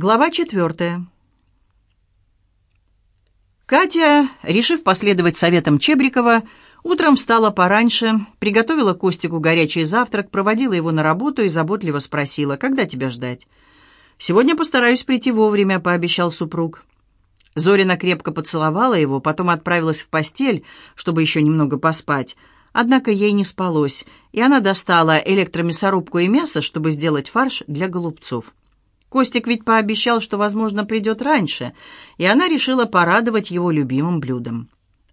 Глава четвертая. Катя, решив последовать советам Чебрикова, утром встала пораньше, приготовила Костику горячий завтрак, проводила его на работу и заботливо спросила, когда тебя ждать. «Сегодня постараюсь прийти вовремя», — пообещал супруг. Зорина крепко поцеловала его, потом отправилась в постель, чтобы еще немного поспать. Однако ей не спалось, и она достала электромясорубку и мясо, чтобы сделать фарш для голубцов. Костик ведь пообещал, что, возможно, придет раньше, и она решила порадовать его любимым блюдом.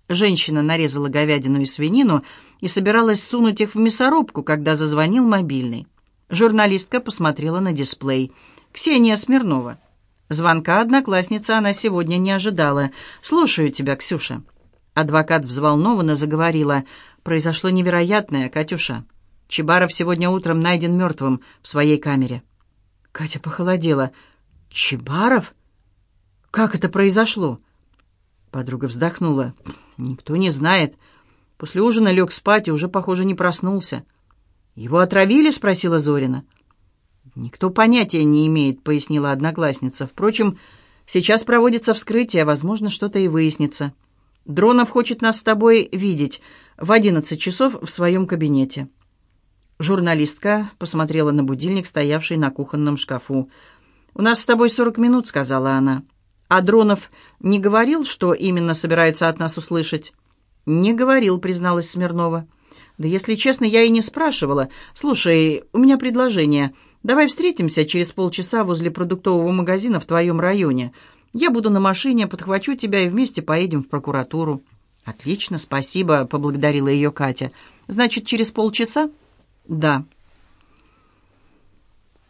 Женщина нарезала говядину и свинину и собиралась сунуть их в мясорубку, когда зазвонил мобильный. Журналистка посмотрела на дисплей. «Ксения Смирнова». Звонка одноклассница она сегодня не ожидала. «Слушаю тебя, Ксюша». Адвокат взволнованно заговорила. «Произошло невероятное, Катюша. Чебаров сегодня утром найден мертвым в своей камере». Катя похолодела. «Чебаров? Как это произошло?» Подруга вздохнула. «Никто не знает. После ужина лег спать и уже, похоже, не проснулся». «Его отравили?» — спросила Зорина. «Никто понятия не имеет», — пояснила одноклассница. «Впрочем, сейчас проводится вскрытие, возможно, что-то и выяснится. Дронов хочет нас с тобой видеть в одиннадцать часов в своем кабинете». Журналистка посмотрела на будильник, стоявший на кухонном шкафу. «У нас с тобой сорок минут», — сказала она. «А Дронов не говорил, что именно собирается от нас услышать?» «Не говорил», — призналась Смирнова. «Да если честно, я и не спрашивала. Слушай, у меня предложение. Давай встретимся через полчаса возле продуктового магазина в твоем районе. Я буду на машине, подхвачу тебя и вместе поедем в прокуратуру». «Отлично, спасибо», — поблагодарила ее Катя. «Значит, через полчаса?» «Да».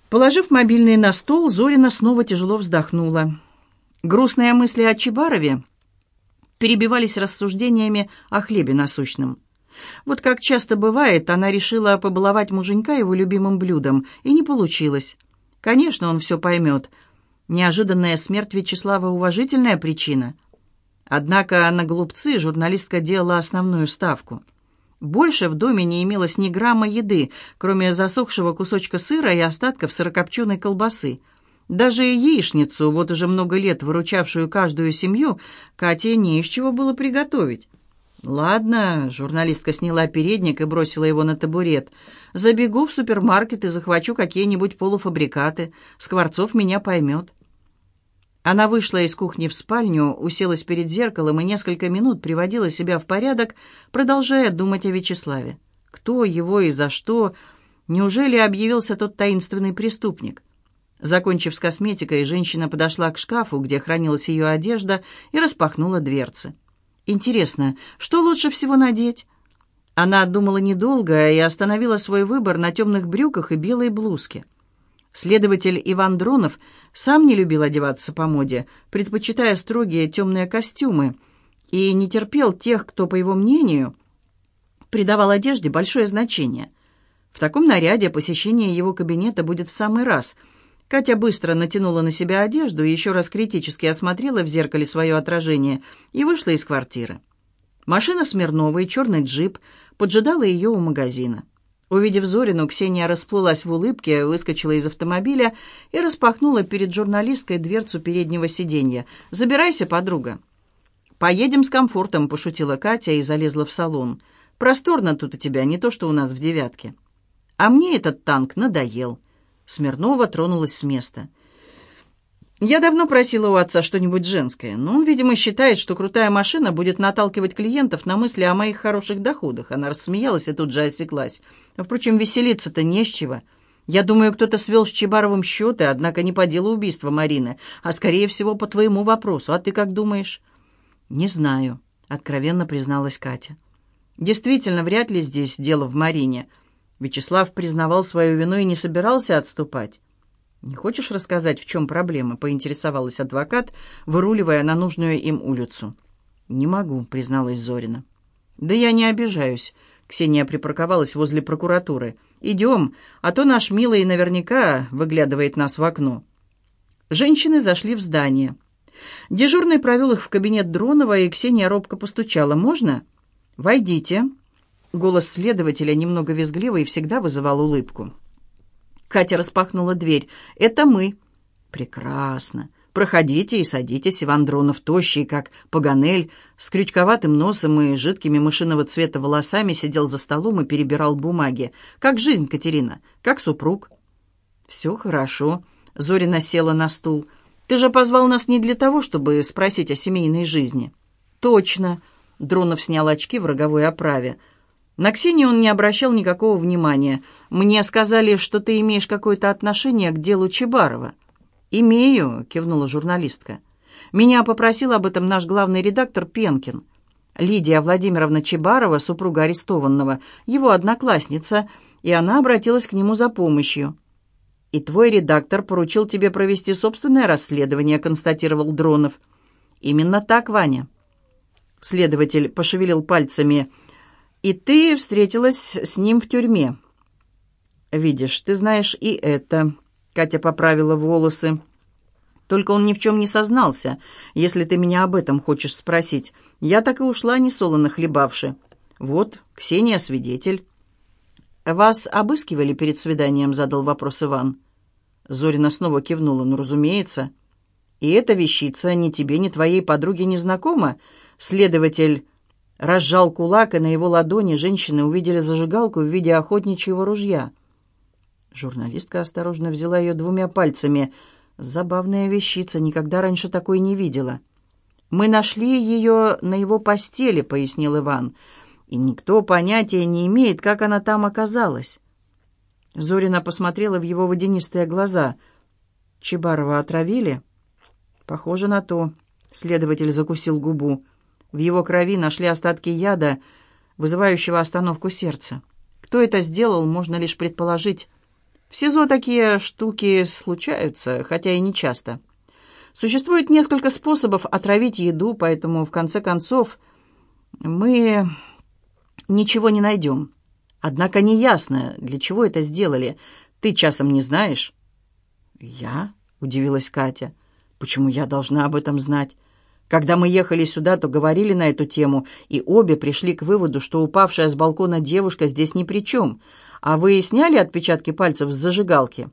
Положив мобильный на стол, Зорина снова тяжело вздохнула. Грустные мысли о Чебарове перебивались рассуждениями о хлебе насущном. Вот как часто бывает, она решила побаловать муженька его любимым блюдом, и не получилось. Конечно, он все поймет. Неожиданная смерть Вячеслава – уважительная причина. Однако на глупцы журналистка делала основную ставку – больше в доме не имелось ни грамма еды, кроме засохшего кусочка сыра и остатков сырокопченой колбасы. Даже яичницу, вот уже много лет выручавшую каждую семью, Кате не из чего было приготовить. «Ладно», — журналистка сняла передник и бросила его на табурет. «Забегу в супермаркет и захвачу какие-нибудь полуфабрикаты. Скворцов меня поймет». Она вышла из кухни в спальню, уселась перед зеркалом и несколько минут приводила себя в порядок, продолжая думать о Вячеславе. Кто его и за что? Неужели объявился тот таинственный преступник? Закончив с косметикой, женщина подошла к шкафу, где хранилась ее одежда, и распахнула дверцы. «Интересно, что лучше всего надеть?» Она думала недолго и остановила свой выбор на темных брюках и белой блузке. Следователь Иван Дронов сам не любил одеваться по моде, предпочитая строгие темные костюмы, и не терпел тех, кто, по его мнению, придавал одежде большое значение. В таком наряде посещение его кабинета будет в самый раз. Катя быстро натянула на себя одежду, еще раз критически осмотрела в зеркале свое отражение и вышла из квартиры. Машина Смирновой, черный джип, поджидала ее у магазина. Увидев Зорину, Ксения расплылась в улыбке, выскочила из автомобиля и распахнула перед журналисткой дверцу переднего сиденья. «Забирайся, подруга». «Поедем с комфортом», — пошутила Катя и залезла в салон. «Просторно тут у тебя, не то что у нас в «девятке». «А мне этот танк надоел». Смирнова тронулась с места. Я давно просила у отца что-нибудь женское, но он, видимо, считает, что крутая машина будет наталкивать клиентов на мысли о моих хороших доходах. Она рассмеялась и тут же осеклась. Впрочем, веселиться-то не с чего. Я думаю, кто-то свел с Чебаровым счеты, однако не по делу убийства Марины, а, скорее всего, по твоему вопросу. А ты как думаешь? Не знаю, откровенно призналась Катя. Действительно, вряд ли здесь дело в Марине. Вячеслав признавал свою вину и не собирался отступать. «Не хочешь рассказать, в чем проблема?» — поинтересовалась адвокат, выруливая на нужную им улицу. «Не могу», — призналась Зорина. «Да я не обижаюсь». Ксения припарковалась возле прокуратуры. «Идем, а то наш милый наверняка выглядывает нас в окно». Женщины зашли в здание. Дежурный провел их в кабинет Дронова, и Ксения робко постучала. «Можно?» «Войдите». Голос следователя, немного визгливый, всегда вызывал улыбку. Катя распахнула дверь. «Это мы». «Прекрасно. Проходите и садитесь, Иван Дронов, тощий, как паганель, с крючковатым носом и жидкими мышиного цвета волосами сидел за столом и перебирал бумаги. Как жизнь, Катерина? Как супруг?» «Все хорошо». Зорина села на стул. «Ты же позвал нас не для того, чтобы спросить о семейной жизни». «Точно». Дронов снял очки в роговой оправе. На Ксению он не обращал никакого внимания. «Мне сказали, что ты имеешь какое-то отношение к делу Чебарова». «Имею», — кивнула журналистка. «Меня попросил об этом наш главный редактор Пенкин. Лидия Владимировна Чебарова, супруга арестованного, его одноклассница, и она обратилась к нему за помощью». «И твой редактор поручил тебе провести собственное расследование», — констатировал Дронов. «Именно так, Ваня». Следователь пошевелил пальцами. «И ты встретилась с ним в тюрьме». «Видишь, ты знаешь и это», — Катя поправила волосы. «Только он ни в чем не сознался, если ты меня об этом хочешь спросить. Я так и ушла, несолоно хлебавши. Вот, Ксения свидетель». «Вас обыскивали перед свиданием?» — задал вопрос Иван. Зорина снова кивнула. «Ну, разумеется». «И эта вещица ни тебе, ни твоей подруге не знакома?» Следователь разжал кулак, и на его ладони женщины увидели зажигалку в виде охотничьего ружья. Журналистка осторожно взяла ее двумя пальцами. Забавная вещица, никогда раньше такой не видела. «Мы нашли ее на его постели», — пояснил Иван. «И никто понятия не имеет, как она там оказалась». Зорина посмотрела в его водянистые глаза. «Чебарова отравили?» «Похоже на то». Следователь закусил губу. В его крови нашли остатки яда, вызывающего остановку сердца. Кто это сделал, можно лишь предположить. В СИЗО такие штуки случаются, хотя и не часто. Существует несколько способов отравить еду, поэтому, в конце концов, мы ничего не найдем. Однако неясно, для чего это сделали. Ты часом не знаешь?» «Я?» — удивилась Катя. «Почему я должна об этом знать? Когда мы ехали сюда, то говорили на эту тему, и обе пришли к выводу, что упавшая с балкона девушка здесь ни при чем. А вы сняли отпечатки пальцев с зажигалки?»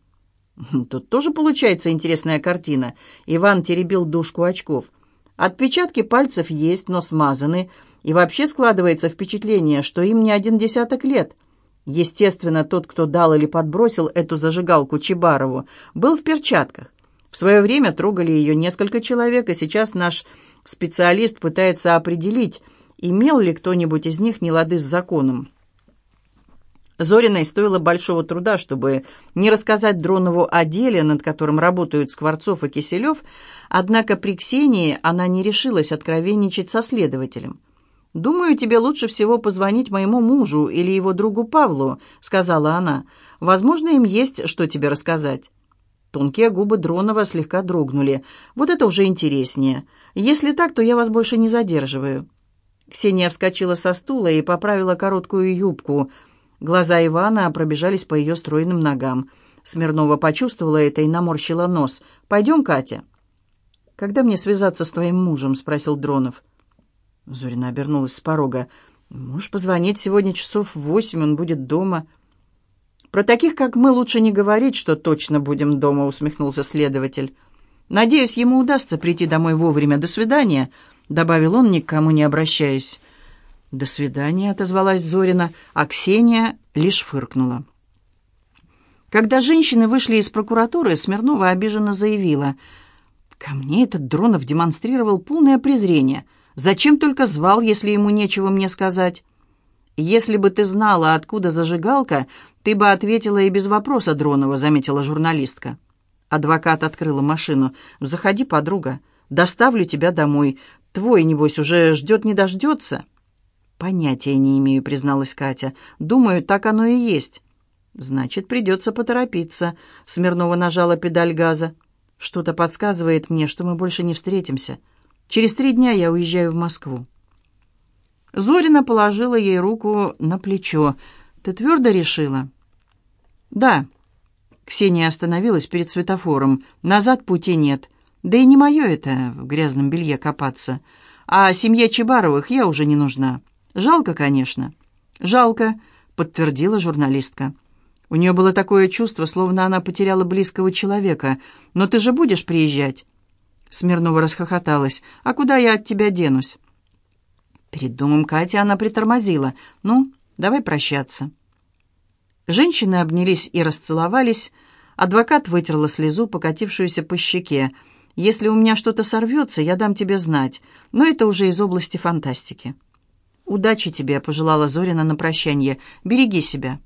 хм, Тут тоже получается интересная картина. Иван теребил дужку очков. Отпечатки пальцев есть, но смазаны, и вообще складывается впечатление, что им не один десяток лет. Естественно, тот, кто дал или подбросил эту зажигалку Чебарову, был в перчатках. В свое время трогали ее несколько человек, и сейчас наш специалист пытается определить, имел ли кто-нибудь из них нелады с законом. Зориной стоило большого труда, чтобы не рассказать Дронову о деле, над которым работают Скворцов и Киселев, однако при Ксении она не решилась откровенничать со следователем. «Думаю, тебе лучше всего позвонить моему мужу или его другу Павлу», — сказала она. «Возможно, им есть что тебе рассказать». Тонкие губы Дронова слегка дрогнули. «Вот это уже интереснее. Если так, то я вас больше не задерживаю». Ксения вскочила со стула и поправила короткую юбку. Глаза Ивана пробежались по ее стройным ногам. Смирнова почувствовала это и наморщила нос. «Пойдем, Катя». «Когда мне связаться с твоим мужем?» — спросил Дронов. Зорина обернулась с порога. «Можешь позвонить сегодня часов в восемь, он будет дома». «Про таких, как мы, лучше не говорить, что точно будем дома», — усмехнулся следователь. «Надеюсь, ему удастся прийти домой вовремя. До свидания», — добавил он, никому не обращаясь. «До свидания», — отозвалась Зорина, а Ксения лишь фыркнула. Когда женщины вышли из прокуратуры, Смирнова обиженно заявила. «Ко мне этот Дронов демонстрировал полное презрение. Зачем только звал, если ему нечего мне сказать?» «Если бы ты знала, откуда зажигалка, ты бы ответила и без вопроса, Дронова», — заметила журналистка. Адвокат открыла машину. «Заходи, подруга. Доставлю тебя домой. Твой, небось, уже ждет не дождется». «Понятия не имею», — призналась Катя. «Думаю, так оно и есть». «Значит, придется поторопиться», — Смирнова нажала педаль газа. «Что-то подсказывает мне, что мы больше не встретимся. Через три дня я уезжаю в Москву». Зорина положила ей руку на плечо. «Ты твердо решила?» «Да». Ксения остановилась перед светофором. «Назад пути нет. Да и не мое это в грязном белье копаться. А семье Чебаровых я уже не нужна. Жалко, конечно». «Жалко», — подтвердила журналистка. У нее было такое чувство, словно она потеряла близкого человека. «Но ты же будешь приезжать?» Смирнова расхохоталась. «А куда я от тебя денусь?» Перед домом Кати она притормозила. «Ну, давай прощаться». Женщины обнялись и расцеловались. Адвокат вытерла слезу, покатившуюся по щеке. «Если у меня что-то сорвется, я дам тебе знать, но это уже из области фантастики». «Удачи тебе», — пожелала Зорина на прощание. «Береги себя».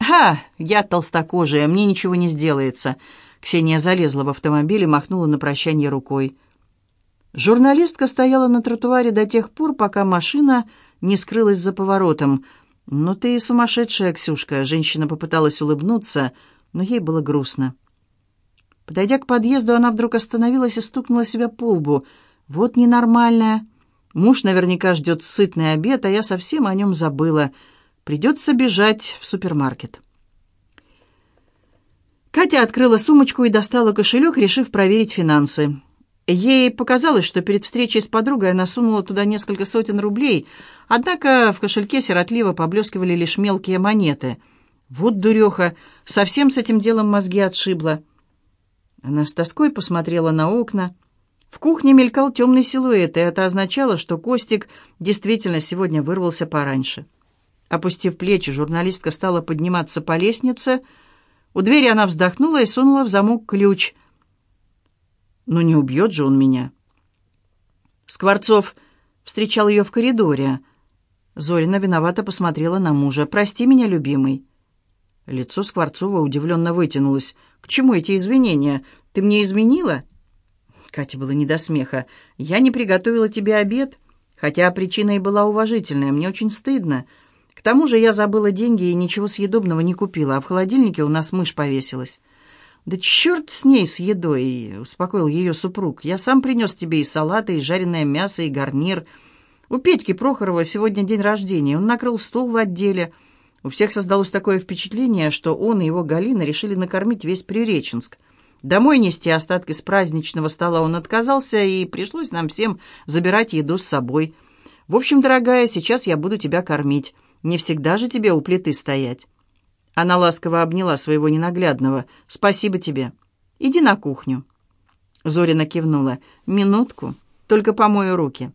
«Ха, я толстокожая, мне ничего не сделается». Ксения залезла в автомобиль и махнула на прощание рукой. Журналистка стояла на тротуаре до тех пор, пока машина не скрылась за поворотом. «Ну ты и сумасшедшая, Ксюшка!» Женщина попыталась улыбнуться, но ей было грустно. Подойдя к подъезду, она вдруг остановилась и стукнула себя по лбу. «Вот ненормальная. Муж наверняка ждет сытный обед, а я совсем о нем забыла. Придется бежать в супермаркет. Катя открыла сумочку и достала кошелек, решив проверить финансы. Ей показалось, что перед встречей с подругой она сунула туда несколько сотен рублей, однако в кошельке сиротливо поблескивали лишь мелкие монеты. Вот дуреха, совсем с этим делом мозги отшибла. Она с тоской посмотрела на окна. В кухне мелькал темный силуэт, и это означало, что Костик действительно сегодня вырвался пораньше. Опустив плечи, журналистка стала подниматься по лестнице. У двери она вздохнула и сунула в замок ключ. «Ну не убьет же он меня!» Скворцов встречал ее в коридоре. Зорина виновато посмотрела на мужа. «Прости меня, любимый». Лицо Скворцова удивленно вытянулось. «К чему эти извинения? Ты мне изменила?» Кате было не до смеха. «Я не приготовила тебе обед, хотя причина и была уважительная. Мне очень стыдно. К тому же я забыла деньги и ничего съедобного не купила, а в холодильнике у нас мышь повесилась». «Да черт с ней, с едой!» — успокоил ее супруг. «Я сам принес тебе и салаты, и жареное мясо, и гарнир. У Петьки Прохорова сегодня день рождения. Он накрыл стол в отделе. У всех создалось такое впечатление, что он и его Галина решили накормить весь Приреченск. Домой нести остатки с праздничного стола он отказался, и пришлось нам всем забирать еду с собой. В общем, дорогая, сейчас я буду тебя кормить». Не всегда же тебе у плиты стоять». Она ласково обняла своего ненаглядного. «Спасибо тебе. Иди на кухню». Зорина кивнула. «Минутку. Только помою руки».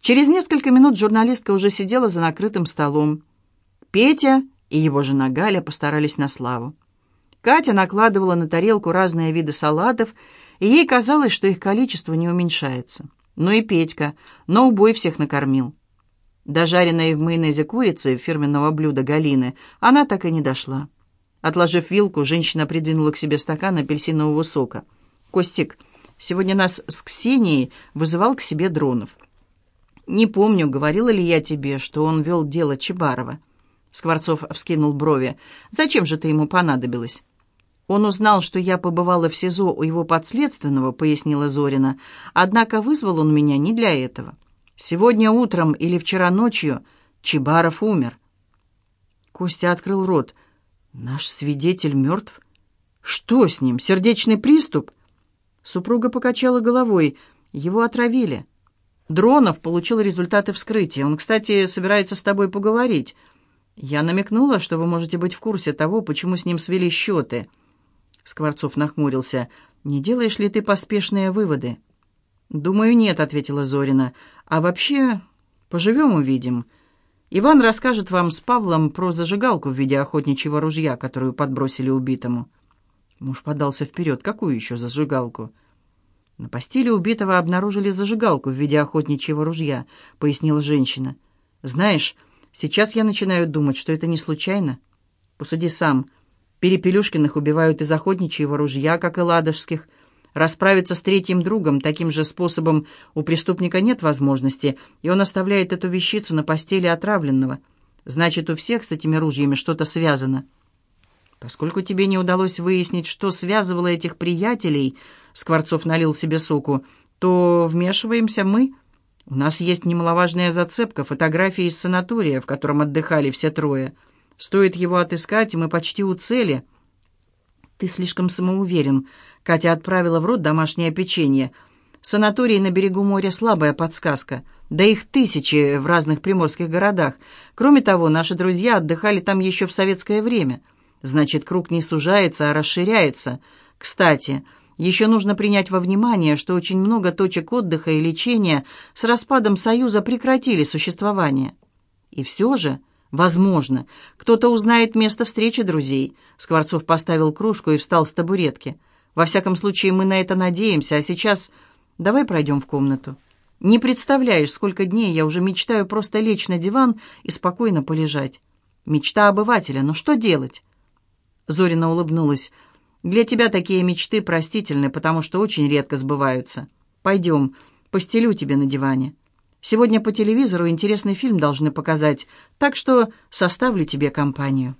Через несколько минут журналистка уже сидела за накрытым столом. Петя и его жена Галя постарались на славу. Катя накладывала на тарелку разные виды салатов, и ей казалось, что их количество не уменьшается. Ну и Петька, но убой всех накормил. До жареной в майонезе курицы, фирменного блюда Галины, она так и не дошла. Отложив вилку, женщина придвинула к себе стакан апельсинового сока. «Костик, сегодня нас с Ксенией вызывал к себе Дронов. Не помню, говорила ли я тебе, что он вел дело Чебарова». Скворцов вскинул брови. «Зачем же ты ему понадобилась?» «Он узнал, что я побывала в СИЗО у его подследственного», — пояснила Зорина. «Однако вызвал он меня не для этого». Сегодня утром или вчера ночью Чебаров умер. Костя открыл рот. Наш свидетель мертв? Что с ним? Сердечный приступ? Супруга покачала головой. Его отравили. Дронов получил результаты вскрытия. Он, кстати, собирается с тобой поговорить. Я намекнула, что вы можете быть в курсе того, почему с ним свели счеты. Скворцов нахмурился. «Не делаешь ли ты поспешные выводы?» «Думаю, нет», — ответила Зорина. «А вообще, поживем увидим. Иван расскажет вам с Павлом про зажигалку в виде охотничьего ружья, которую подбросили убитому». Муж подался вперед. «Какую еще зажигалку?» «На постели убитого обнаружили зажигалку в виде охотничьего ружья», — пояснила женщина. «Знаешь, сейчас я начинаю думать, что это не случайно. Посуди сам. Перепелюшкиных убивают из охотничьего ружья, как и ладожских». Расправиться с третьим другом таким же способом у преступника нет возможности, и он оставляет эту вещицу на постели отравленного. Значит, у всех с этими ружьями что-то связано. Поскольку тебе не удалось выяснить, что связывало этих приятелей, Скворцов налил себе соку, то вмешиваемся мы. У нас есть немаловажная зацепка, фотографии из санатория, в котором отдыхали все трое. Стоит его отыскать, и мы почти у цели — «Ты слишком самоуверен». Катя отправила в рот домашнее печенье. «Санаторий на берегу моря — слабая подсказка. Да их тысячи в разных приморских городах. Кроме того, наши друзья отдыхали там еще в советское время. Значит, круг не сужается, а расширяется. Кстати, еще нужно принять во внимание, что очень много точек отдыха и лечения с распадом Союза прекратили существование. И все же, возможно, кто-то узнает место встречи друзей. Скворцов поставил кружку и встал с табуретки. Во всяком случае, мы на это надеемся, а сейчас давай пройдем в комнату. Не представляешь, сколько дней я уже мечтаю просто лечь на диван и спокойно полежать. Мечта обывателя, но что делать? Зорина улыбнулась. «Для тебя такие мечты простительны, потому что очень редко сбываются. Пойдем, постелю тебе на диване. Сегодня по телевизору интересный фильм должны показать, так что составлю тебе компанию».